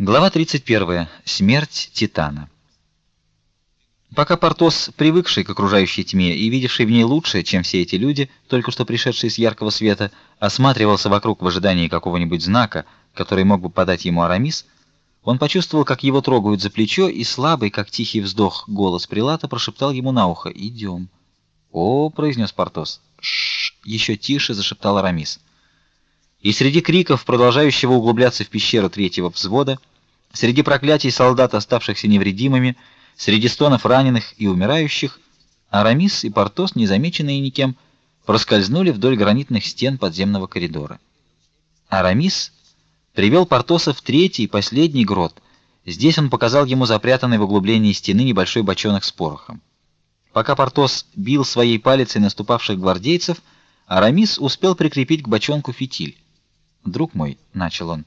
Глава 31. Смерть Титана. Пока Портос, привыкший к окружающей тьме и видевший в ней лучшее, чем все эти люди, только что пришедшие с яркого света, осматривался вокруг в ожидании какого-нибудь знака, который мог бы подать ему Арамис, он почувствовал, как его трогают за плечо, и слабый, как тихий вздох, голос прилата прошептал ему на ухо: "Идем». "О", произнес Портос. "Шш", еще тише зашептал Арамис. И среди криков, продолжающего углубляться в пещеру третьего взвода, среди проклятий солдат, оставшихся невредимыми, среди стонов раненых и умирающих, Арамис и Портос, незамеченные никем, проскользнули вдоль гранитных стен подземного коридора. Арамис привел Портоса в третий и последний грот. Здесь он показал ему запрятанный в углублении стены небольшой бочонок с порохом. Пока Портос бил своей палицей наступавших гвардейцев, Арамис успел прикрепить к бочонку фитиль. "Друг мой", начал он.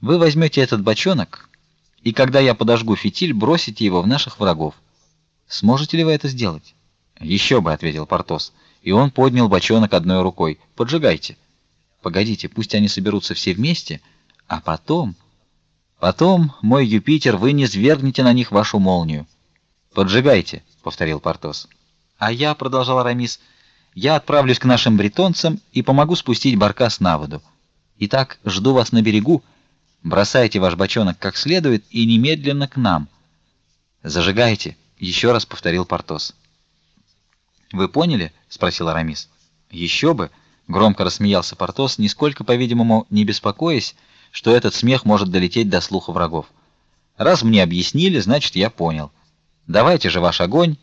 "Вы возьмете этот бочонок, и когда я подожгу фитиль, бросите его в наших врагов. Сможете ли вы это сделать?" «Еще бы", ответил Портос, и он поднял бочонок одной рукой. "Поджигайте". "Погодите, пусть они соберутся все вместе, а потом потом мой Юпитер вы не свергнете на них вашу молнию. Поджигайте", повторил Портос. "А я", продолжал Арамис, "я отправлюсь к нашим бретонцам и помогу спустить баркас на воду. Итак, жду вас на берегу. Бросайте ваш бочонок как следует и немедленно к нам. Зажигайте, еще раз повторил Портос. Вы поняли? спросил Арамис. Еще бы, громко рассмеялся Портос, нисколько, по-видимому, не беспокоясь, что этот смех может долететь до слуха врагов. Раз мне объяснили, значит, я понял. Давайте же ваш огонь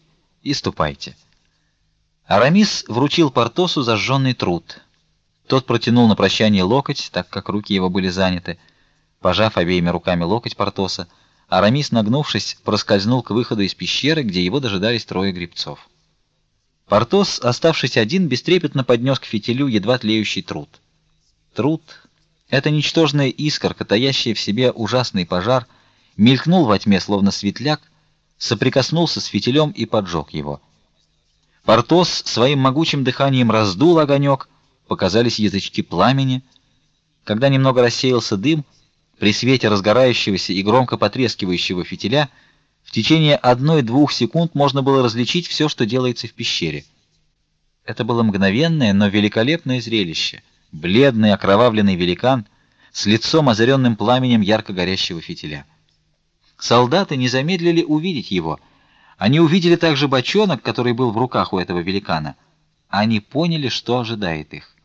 и ступайте. Арамис вручил Портосу зажженный труд. Тот протянул на прощание локоть, так как руки его были заняты. Пожав обеими руками локоть Портоса, Арамис, нагнувшись, проскользнул к выходу из пещеры, где его дожидались трое гребцов. Портос, оставшись один, бестрепетно поднес к фитилю едва тлеющий труд. Труд это ничтожная искорка, таящая в себе ужасный пожар, мелькнул во тьме словно светляк, соприкоснулся с фитилем и поджег его. Портос своим могучим дыханием раздул огонек, показались язычки пламени. Когда немного рассеялся дым, при свете разгорающегося и громко потрескивающего фитиля, в течение одной-двух секунд можно было различить все, что делается в пещере. Это было мгновенное, но великолепное зрелище. Бледный окровавленный великан с лицом озаренным пламенем ярко горящего фитиля. Солдаты не замедлили увидеть его. Они увидели также бочонок, который был в руках у этого великана. Они поняли, что ожидает их.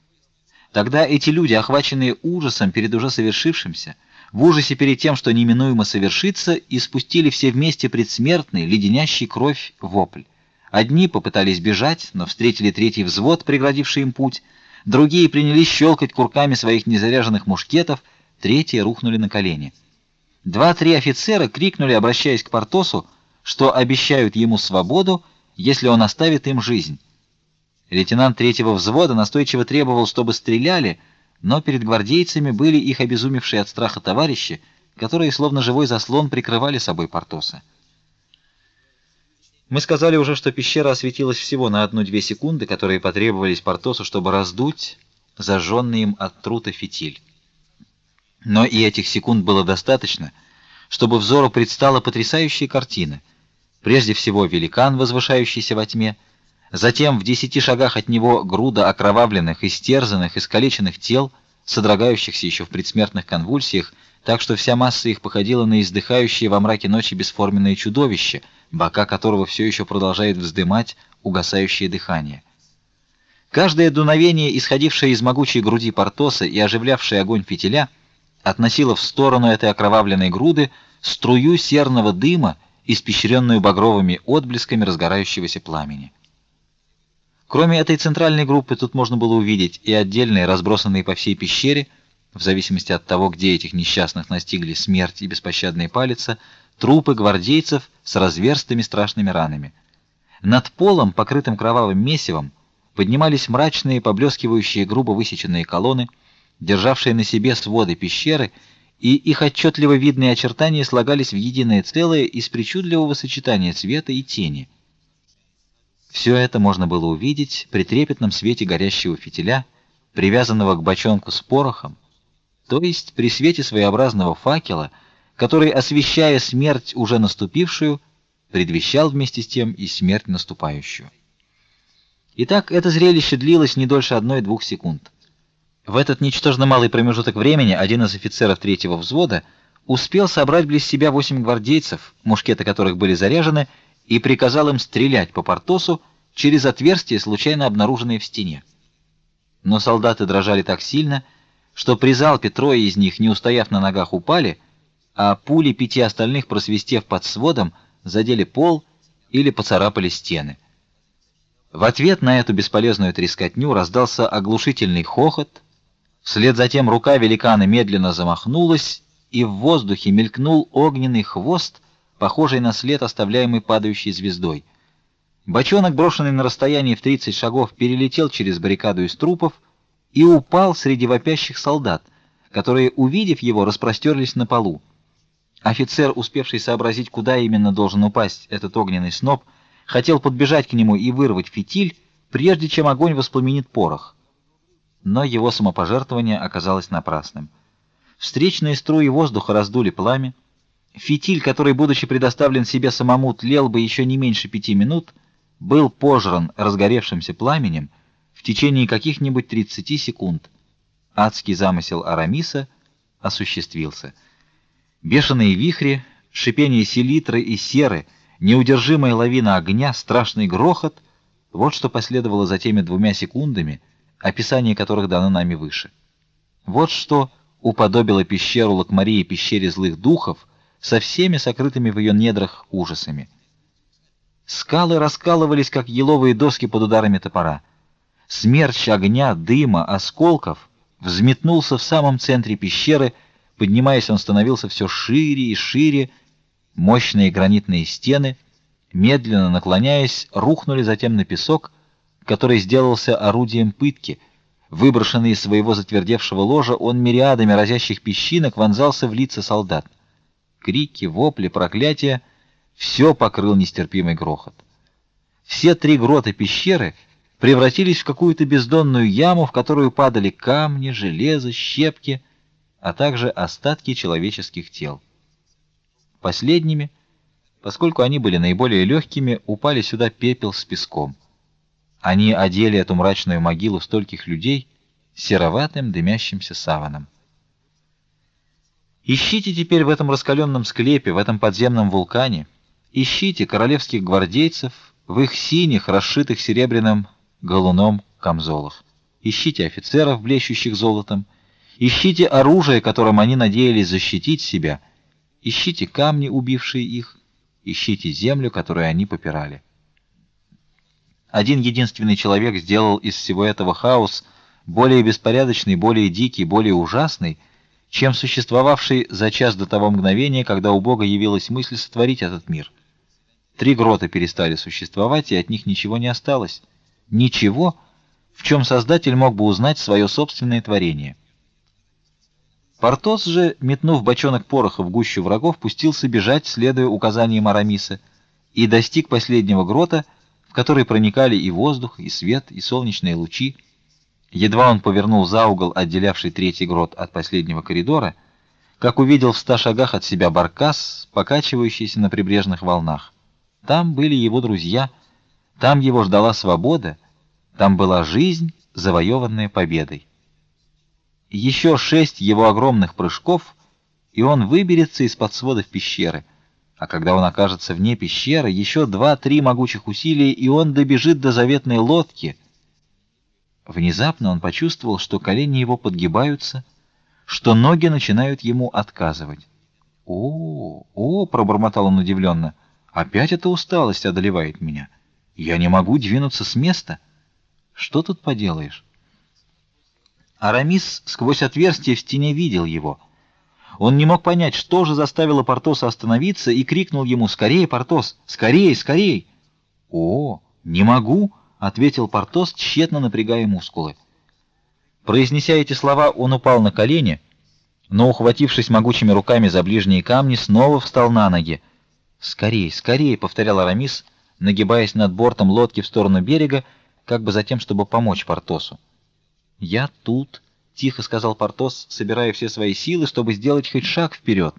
Тогда эти люди, охваченные ужасом перед уже совершившимся, в ужасе перед тем, что неминуемо совершится, испустили все вместе предсмертный, леденящий кровь вопль. Одни попытались бежать, но встретили третий взвод, преградивший им путь, другие принялись щелкать курками своих незаряженных мушкетов, третьи рухнули на колени. Два-три офицера крикнули, обращаясь к Портосу, что обещают ему свободу, если он оставит им жизнь. Лейтенант третьего взвода настойчиво требовал, чтобы стреляли, но перед гвардейцами были их обезумевшие от страха товарищи, которые словно живой заслон прикрывали собой Портоса. Мы сказали уже, что пещера осветилась всего на одну-две секунды, которые потребовались Портосу, чтобы раздуть зажженный им от трута фитиль. Но и этих секунд было достаточно, чтобы взору предстала потрясающая картина. Прежде всего великан, возвышающийся во тьме, Затем в десяти шагах от него груда окровавленных, истерзанных, искалеченных тел, содрогающихся еще в предсмертных конвульсиях, так что вся масса их походила на издыхающее во мраке ночи бесформенное чудовище, бока которого все еще продолжает вздымать угасающее дыхание. Каждое дуновение, исходившее из могучей груди Портоса и оживлявшее огонь фитиля, относило в сторону этой окровавленной груды струю серного дыма, испещренную багровыми отблесками разгорающегося пламени. Кроме этой центральной группы, тут можно было увидеть и отдельные, разбросанные по всей пещере, в зависимости от того, где этих несчастных настигли смерть и беспощадная палица, трупы гвардейцев с разверстыми страшными ранами. Над полом, покрытым кровавым месивом, поднимались мрачные, поблескивающие грубо высеченные колонны, державшие на себе своды пещеры, и их отчетливо видные очертания слагались в единое целое из причудливого сочетания цвета и тени. Все это можно было увидеть при трепетном свете горящего фитиля, привязанного к бочонку с порохом, то есть при свете своеобразного факела, который, освещая смерть уже наступившую, предвещал вместе с тем и смерть наступающую. Итак, это зрелище длилось не дольше одной-двух секунд. В этот ничтожно малый промежуток времени один из офицеров третьего взвода успел собрать близ себя восемь гвардейцев, мушкеты которых были заряжены, и приказал им стрелять по Портосу через отверстие, случайно обнаруженное в стене. Но солдаты дрожали так сильно, что при залпе трое из них, не устояв на ногах, упали, а пули пяти остальных, просвистев под сводом, задели пол или поцарапали стены. В ответ на эту бесполезную трескотню раздался оглушительный хохот. Вслед за тем рука великана медленно замахнулась, и в воздухе мелькнул огненный хвост, похожий на след, оставляемый падающей звездой. Бочонок, брошенный на расстоянии в 30 шагов, перелетел через баррикаду из трупов и упал среди вопящих солдат, которые, увидев его, распростерлись на полу. Офицер, успевший сообразить, куда именно должен упасть этот огненный сноп, хотел подбежать к нему и вырвать фитиль, прежде чем огонь воспламенит порох. Но его самопожертвование оказалось напрасным. Встречные струи воздуха раздули пламя. Фитиль, который, будучи предоставлен себе самому, тлел бы еще не меньше пяти минут, был пожран разгоревшимся пламенем в течение каких-нибудь 30 секунд. Адский замысел Арамиса осуществился. Бешеные вихри, шипение селитры и серы — неудержимая лавина огня, страшный грохот — вот что последовало за теми двумя секундами, описание которых дано нами выше. Вот что уподобило пещеру Лакмарии пещере злых духов со всеми сокрытыми в ее недрах ужасами. Скалы раскалывались, как еловые доски под ударами топора. Смерч огня, дыма, осколков взметнулся в самом центре пещеры, поднимаясь, он становился все шире и шире, Мощные гранитные стены, медленно наклоняясь, рухнули затем на песок, который сделался орудием пытки. Выброшенный из своего затвердевшего ложа, он мириадами разящих песчинок вонзался в лица солдат. Крики, вопли, проклятия — все покрыл нестерпимый грохот. Все три грота пещеры превратились в какую-то бездонную яму, в которую падали камни, железо, щепки, а также остатки человеческих тел. Последними, поскольку они были наиболее легкими, упали сюда пепел с песком. Они одели эту мрачную могилу стольких людей сероватым дымящимся саваном. Ищите теперь в этом раскаленном склепе, в этом подземном вулкане, ищите королевских гвардейцев в их синих, расшитых серебряным галуном камзолах. Ищите офицеров, блещущих золотом, ищите оружие, которым они надеялись защитить себя — Ищите камни, убившие их, ищите землю, которую они попирали. Один единственный человек сделал из всего этого хаос более беспорядочный, более дикий, более ужасный, чем существовавший за час до того мгновения, когда у Бога явилась мысль сотворить этот мир. Три грота перестали существовать, и от них ничего не осталось. Ничего, в чем Создатель мог бы узнать свое собственное творение. Портос же, метнув бочонок пороха в гущу врагов, пустился бежать, следуя указаниям Арамиса, и достиг последнего грота, в который проникали и воздух, и свет, и солнечные лучи. Едва он повернул за угол, отделявший третий грот от последнего коридора, как увидел в ста шагах от себя баркас, покачивающийся на прибрежных волнах. Там были его друзья, там его ждала свобода, там была жизнь, завоеванная победой. Еще шесть его огромных прыжков, и он выберется из-под сводов пещеры. А когда он окажется вне пещеры, еще два-три могучих усилия, и он добежит до заветной лодки. Внезапно он почувствовал, что колени его подгибаются, что ноги начинают ему отказывать. «О, о!» — пробормотал он удивленно. «Опять эта усталость одолевает меня. Я не могу двинуться с места. Что тут поделаешь?» Арамис сквозь отверстие в стене видел его. Он не мог понять, что же заставило Портоса остановиться, и крикнул ему «Скорее, Портос! Скорее, скорее!» «О, не могу!» — ответил Портос, тщетно напрягая мускулы. Произнеся эти слова, он упал на колени, но, ухватившись могучими руками за ближние камни, снова встал на ноги. «Скорее, скорее!» — повторял Арамис, нагибаясь над бортом лодки в сторону берега, как бы затем, чтобы помочь Портосу. «Я тут», — тихо сказал Портос, собирая все свои силы, чтобы сделать хоть шаг вперед.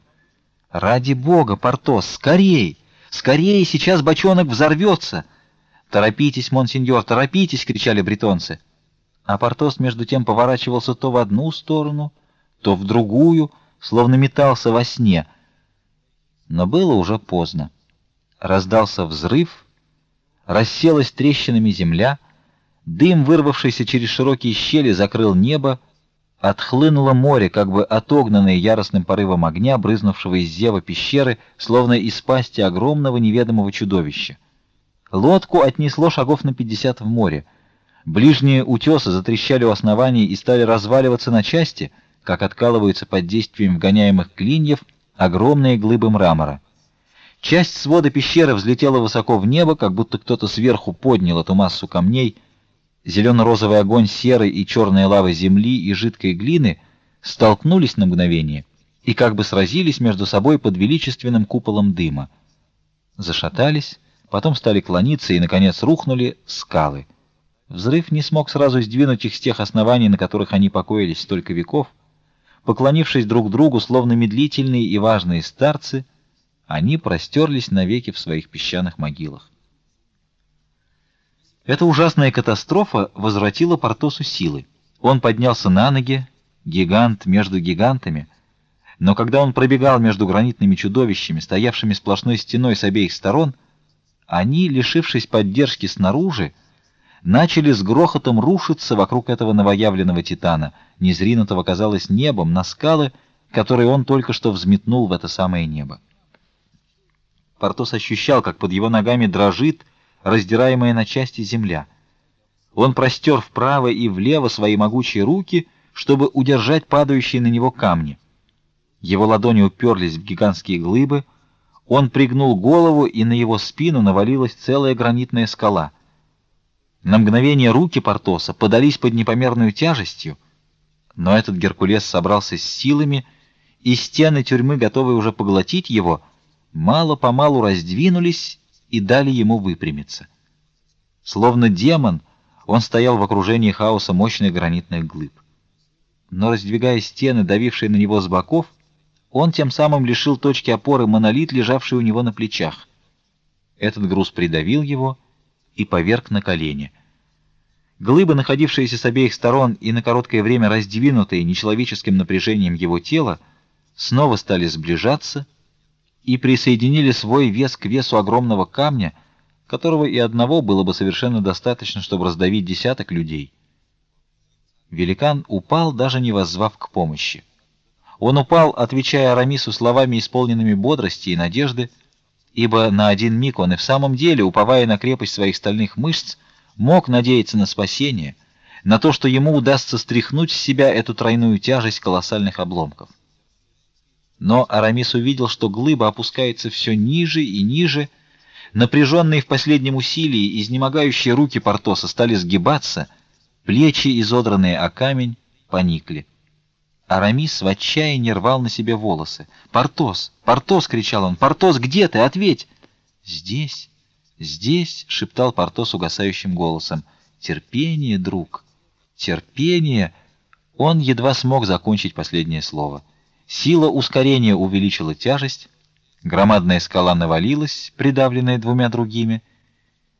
Ради бога, Портос, скорей! Скорее, сейчас бочонок взорвется!» «Торопитесь, монсеньор, торопитесь!» — кричали бретонцы. А Портос между тем поворачивался то в одну сторону, то в другую, словно метался во сне. Но было уже поздно. Раздался взрыв, расселась трещинами земля, дым, вырвавшийся через широкие щели, закрыл небо, отхлынуло море, как бы отогнанное яростным порывом огня, брызнувшего из зева пещеры, словно из пасти огромного неведомого чудовища. Лодку отнесло шагов на пятьдесят в море. Ближние утесы затрещали у основания и стали разваливаться на части, как откалываются под действием вгоняемых клиньев огромные глыбы мрамора. Часть свода пещеры взлетела высоко в небо, как будто кто-то сверху поднял эту массу камней. Зелено-розовый огонь серой и черной лавы земли и жидкой глины столкнулись на мгновение и как бы сразились между собой под величественным куполом дыма. Зашатались, потом стали клониться и наконец рухнули скалы. Взрыв не смог сразу сдвинуть их с тех оснований, на которых они покоились столько веков. Поклонившись друг другу, словно медлительные и важные старцы, они простерлись навеки в своих песчаных могилах. Эта ужасная катастрофа возвратила Портосу силы. Он поднялся на ноги, гигант между гигантами, но когда он пробегал между гранитными чудовищами, стоявшими сплошной стеной с обеих сторон, они, лишившись поддержки снаружи, начали с грохотом рушиться вокруг этого новоявленного титана, незринутого, казалось, небом на скалы, которые он только что взметнул в это самое небо. Портос ощущал, как под его ногами дрожит раздираемая на части земля. Он простер вправо и влево свои могучие руки, чтобы удержать падающие на него камни. Его ладони уперлись в гигантские глыбы, он пригнул голову, и на его спину навалилась целая гранитная скала — на мгновение руки Портоса подались под непомерную тяжестью, но этот Геркулес собрался с силами, и стены тюрьмы, готовые уже поглотить его, мало-помалу раздвинулись и дали ему выпрямиться. Словно демон, он стоял в окружении хаоса мощных гранитных глыб. Но раздвигая стены, давившие на него с боков, он тем самым лишил точки опоры монолит, лежавший у него на плечах. Этот груз придавил его, и поверг на колени. Глыбы, находившиеся с обеих сторон и на короткое время раздвинутые нечеловеческим напряжением его тела, снова стали сближаться и присоединили свой вес к весу огромного камня, которого и одного было бы совершенно достаточно, чтобы раздавить десяток людей. Великан упал, даже не воззвав к помощи. Он упал, отвечая Арамису словами, исполненными бодрости и надежды, ибо на один миг он и в самом деле, уповая на крепость своих стальных мышц, мог надеяться на спасение, на то, что ему удастся стряхнуть с себя эту тройную тяжесть колоссальных обломков. Но Арамис увидел, что глыба опускается все ниже и ниже, напряженные в последнем усилии, изнемогающие руки Портоса стали сгибаться, плечи, изодранные о камень, поникли. Арамис в отчаянии рвал на себе волосы. «Портос! Портос!» — кричал он. «Портос, где ты? Ответь!» «Здесь! Здесь!» — шептал Портос угасающим голосом. «Терпение, друг! Терпение!» Он едва смог закончить последнее слово. Сила ускорения увеличила тяжесть, громадная скала навалилась, придавленная двумя другими,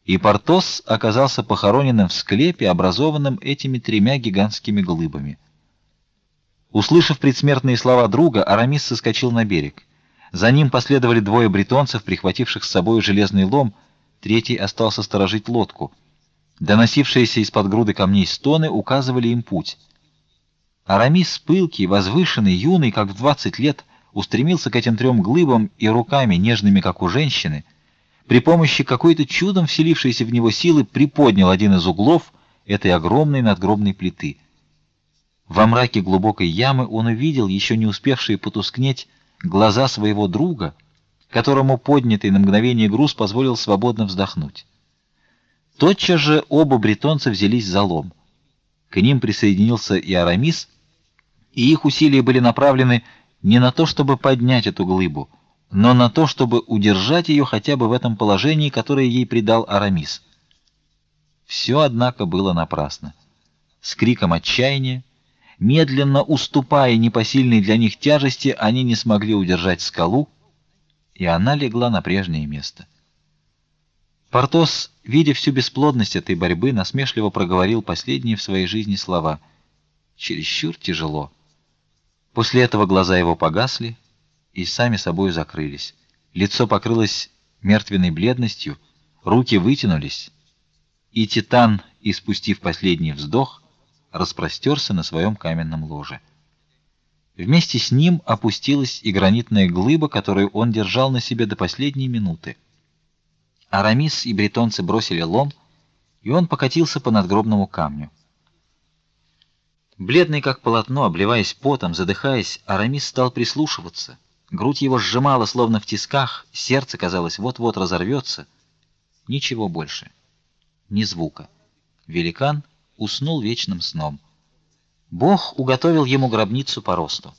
и Портос оказался похороненным в склепе, образованном этими тремя гигантскими глыбами. Услышав предсмертные слова друга, Арамис соскочил на берег. За ним последовали двое бретонцев, прихвативших с собой железный лом, третий остался сторожить лодку. Доносившиеся из-под груды камней стоны указывали им путь. Арамис, пылкий, возвышенный, юный, как в двадцать лет, устремился к этим трем глыбам и руками, нежными, как у женщины, при помощи какой-то чудом вселившейся в него силы приподнял один из углов этой огромной надгробной плиты — во мраке глубокой ямы он увидел, еще не успевшие потускнеть, глаза своего друга, которому поднятый на мгновение груз позволил свободно вздохнуть. Тотчас же оба бретонца взялись за лом. К ним присоединился и Арамис, и их усилия были направлены не на то, чтобы поднять эту глыбу, но на то, чтобы удержать ее хотя бы в этом положении, которое ей придал Арамис. Все, однако, было напрасно. С криком отчаяния Медленно уступая непосильной для них тяжести, они не смогли удержать скалу, и она легла на прежнее место. Портос, видя всю бесплодность этой борьбы, насмешливо проговорил последние в своей жизни слова: "Чересчур тяжело". После этого глаза его погасли и сами собой закрылись. Лицо покрылось мертвенной бледностью, руки вытянулись, и Титан, испустив последний вздох, распростерся на своем каменном ложе. Вместе с ним опустилась и гранитная глыба, которую он держал на себе до последней минуты. Арамис и бретонцы бросили лом, и он покатился по надгробному камню. Бледный как полотно, обливаясь потом, задыхаясь, Арамис стал прислушиваться. Грудь его сжимала словно в тисках, сердце казалось вот-вот разорвется. Ничего больше. Ни звука. Великан уснул вечным сном. Бог уготовил ему гробницу по росту.